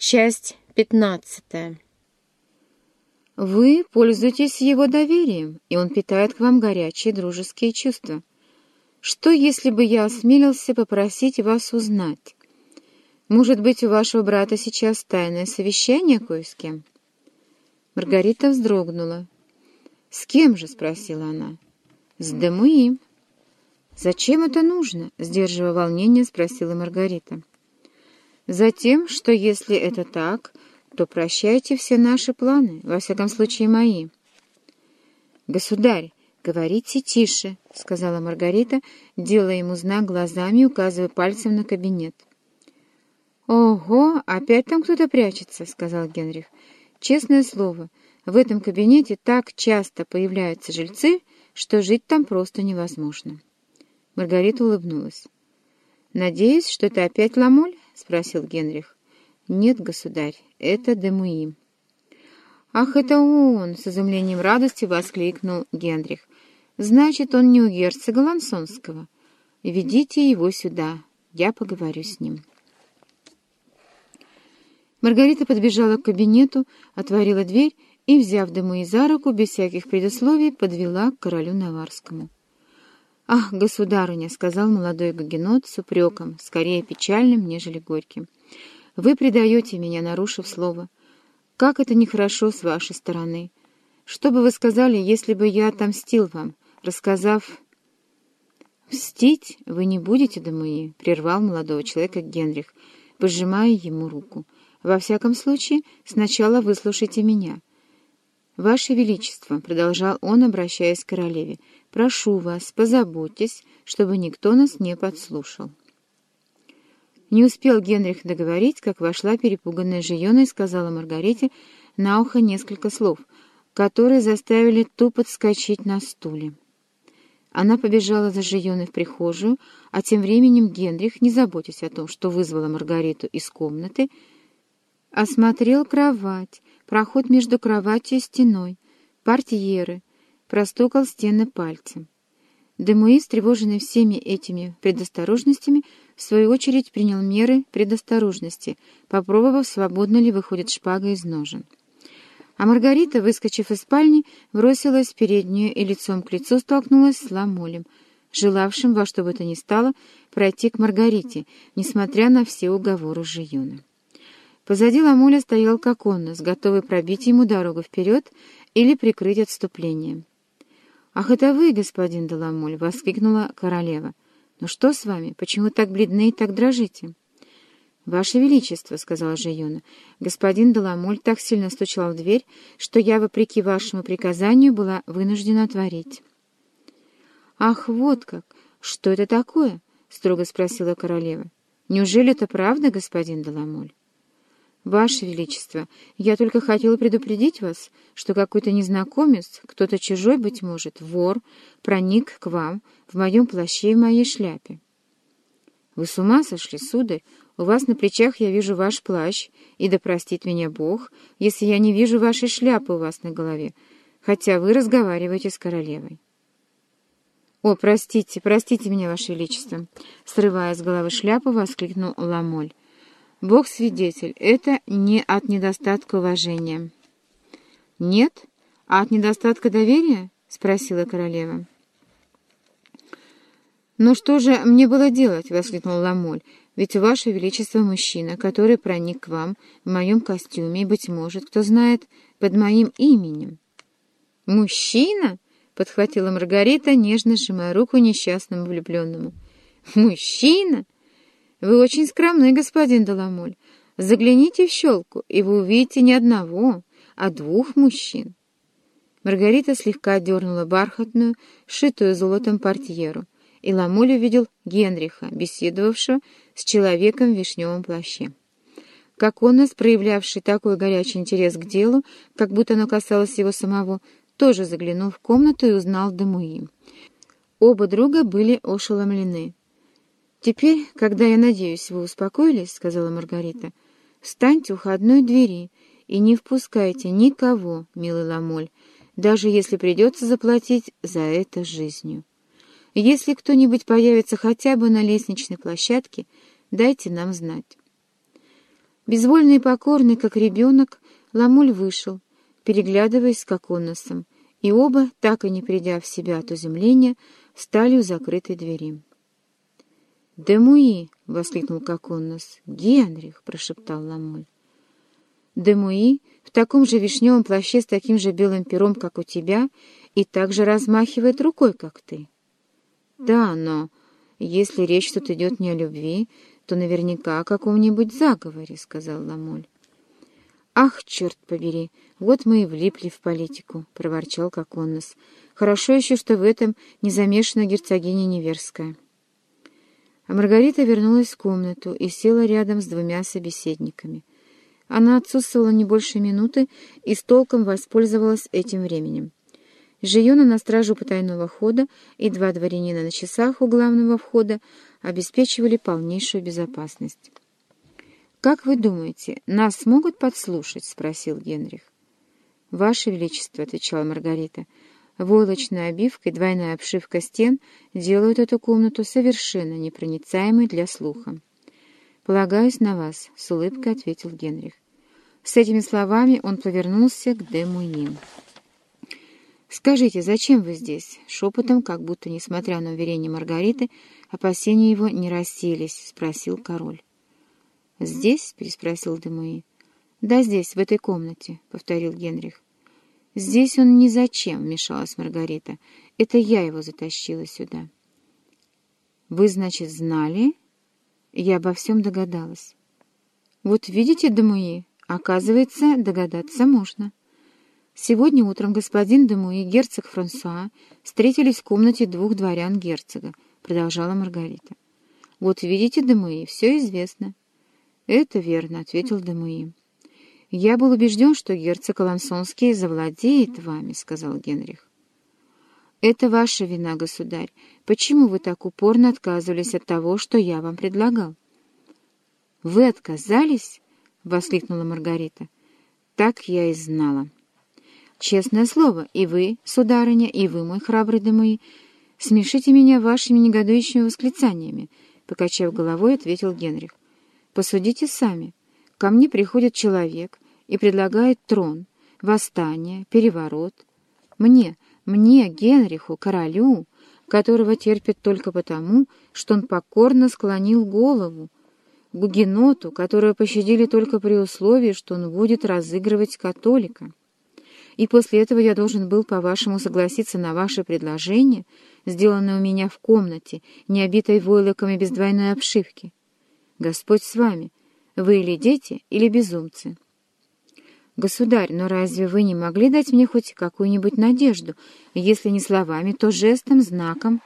Часть пятнадцатая. Вы пользуетесь его доверием, и он питает к вам горячие дружеские чувства. Что, если бы я осмелился попросить вас узнать? Может быть, у вашего брата сейчас тайное совещание кое с кем? Маргарита вздрогнула. «С кем же?» — спросила она. «С Демуи». «Зачем это нужно?» — сдерживая волнение, спросила Маргарита. Затем, что если это так, то прощайте все наши планы, во всяком случае мои. «Государь, говорите тише», — сказала Маргарита, делая ему знак глазами указывая пальцем на кабинет. «Ого, опять там кто-то прячется», — сказал Генрих. «Честное слово, в этом кабинете так часто появляются жильцы, что жить там просто невозможно». Маргарита улыбнулась. «Надеюсь, что это опять Ламоль?» — спросил Генрих. «Нет, государь, это Демуи». «Ах, это он!» — с изумлением радости воскликнул Генрих. «Значит, он не у герцога Лансонского. Ведите его сюда, я поговорю с ним». Маргарита подбежала к кабинету, отворила дверь и, взяв Демуи за руку, без всяких предусловий, подвела к королю Наварскому. «Ах, государыня!» — сказал молодой гагенот с упреком, скорее печальным, нежели горьким. «Вы предаете меня, нарушив слово. Как это нехорошо с вашей стороны! Что бы вы сказали, если бы я отомстил вам, рассказав...» «Мстить вы не будете, Дамуи», — прервал молодого человека Генрих, пожимая ему руку. «Во всяком случае, сначала выслушайте меня». «Ваше Величество», — продолжал он, обращаясь к королеве, — Прошу вас, позаботьтесь, чтобы никто нас не подслушал». Не успел Генрих договорить, как вошла перепуганная Жиона и сказала Маргарите на ухо несколько слов, которые заставили ту подскочить на стуле. Она побежала за Жионой в прихожую, а тем временем Генрих, не заботясь о том, что вызвала Маргариту из комнаты, осмотрел кровать, проход между кроватью и стеной, портьеры, простукал стены пальцем. Демуи, встревоженный всеми этими предосторожностями, в свою очередь принял меры предосторожности, попробовав, свободно ли выходит шпага из ножен. А Маргарита, выскочив из спальни, бросилась в переднюю и лицом к лицу столкнулась с Ламолем, желавшим во что бы то ни стало пройти к Маргарите, несмотря на все уговоры Жиюна. Позади Ламоля стоял Коконнос, готовый пробить ему дорогу вперед или прикрыть отступление. «Ах, это вы, господин Деламоль!» — воскликнула королева. «Ну что с вами? Почему так бледны и так дрожите?» «Ваше Величество», — сказала Жиона, — «господин Деламоль так сильно стучал в дверь, что я, вопреки вашему приказанию, была вынуждена отворить». «Ах, вот как! Что это такое?» — строго спросила королева. «Неужели это правда, господин Деламоль?» «Ваше Величество, я только хотела предупредить вас, что какой-то незнакомец, кто-то чужой, быть может, вор, проник к вам в моем плаще и в моей шляпе». «Вы с ума сошли, сударь? У вас на плечах я вижу ваш плащ, и да простит меня Бог, если я не вижу вашей шляпы у вас на голове, хотя вы разговариваете с королевой». «О, простите, простите меня, Ваше Величество!» Срывая с головы шляпу, воскликнул Ламоль. Бог свидетель, это не от недостатка уважения. Нет? А от недостатка доверия? Спросила королева. «Ну что же мне было делать?» — воскликнул Ламоль. «Ведь Ваше Величество мужчина, который проник к вам в моем костюме и, быть может, кто знает, под моим именем». «Мужчина?» — подхватила Маргарита, нежно сжимая руку несчастному влюбленному. «Мужчина?» Вы очень скромный, господин Доломоль. Загляните в щелку, и вы увидите не одного, а двух мужчин. Маргарита слегка дернула бархатную, шитую золотом портьеру, и Ламоль увидел Генриха, беседовавшего с человеком в вишневом плаще. Как он нас, проявлявший такой горячий интерес к делу, как будто оно касалось его самого, тоже заглянул в комнату и узнал Дамуи. Оба друга были ошеломлены. «Теперь, когда я надеюсь, вы успокоились, — сказала Маргарита, — встаньте у входной двери и не впускайте никого, милый Ламоль, даже если придется заплатить за это жизнью. Если кто-нибудь появится хотя бы на лестничной площадке, дайте нам знать». Безвольный и покорный, как ребенок, Ламуль вышел, переглядываясь с Коконосом, и оба, так и не придя в себя от изумления, встали у закрытой двери. «Демуи!» — воскликнул Коконос. «Генрих!» — прошептал Ламуль. Демуи в таком же вишневом плаще с таким же белым пером, как у тебя, и так же размахивает рукой, как ты. Да, но если речь тут идет не о любви, то наверняка о каком-нибудь заговоре, — сказал Ламоль. «Ах, черт побери, вот мы и влипли в политику», — проворчал Коконос. «Хорошо еще, что в этом не замешана герцогиня Неверская». А Маргарита вернулась в комнату и села рядом с двумя собеседниками. Она отсутствовала не больше минуты и с толком воспользовалась этим временем. Жиона на стражу потайного хода и два дворянина на часах у главного входа обеспечивали полнейшую безопасность. «Как вы думаете, нас смогут подслушать?» — спросил Генрих. «Ваше Величество», — отвечала Маргарита, — «войлочная обивка и двойная обшивка стен делают эту комнату совершенно непроницаемой для слуха». «Полагаюсь на вас», — с улыбкой ответил Генрих. С этими словами он повернулся к Демуи. «Скажите, зачем вы здесь?» Шепотом, как будто, несмотря на уверение Маргариты, опасения его не расселись, — спросил король. «Здесь?» — переспросил Демуи. «Да, здесь, в этой комнате», — повторил Генрих. «Здесь он ни зачем», — вмешалась Маргарита. «Это я его затащила сюда». «Вы, значит, знали?» Я обо всем догадалась. «Вот видите, Демуи, оказывается, догадаться можно». Сегодня утром господин Дему и герцог Франсуа встретились в комнате двух дворян герцога, продолжала Маргарита. Вот видите, Демуи, все известно. Это верно, ответил Демуи. Я был убежден, что герцог Алансонский завладеет вами, сказал Генрих. Это ваша вина, государь. Почему вы так упорно отказывались от того, что я вам предлагал? Вы отказались? воскликнула Маргарита. Так я и знала. Честное слово, и вы, сударыня, и вы, мой храбрый Демуи, смешите меня вашими негодующими восклицаниями, — покачав головой, ответил Генрих. Посудите сами. Ко мне приходит человек и предлагает трон, восстание, переворот. Мне, мне, Генриху, королю, которого терпят только потому, что он покорно склонил голову, гугеноту, которого пощадили только при условии, что он будет разыгрывать католика. И после этого я должен был, по-вашему, согласиться на ваше предложение, сделанное у меня в комнате, не обитой войлоками без двойной обшивки. Господь с вами. Вы или дети, или безумцы. Государь, но разве вы не могли дать мне хоть какую-нибудь надежду, если не словами, то жестом, знаком,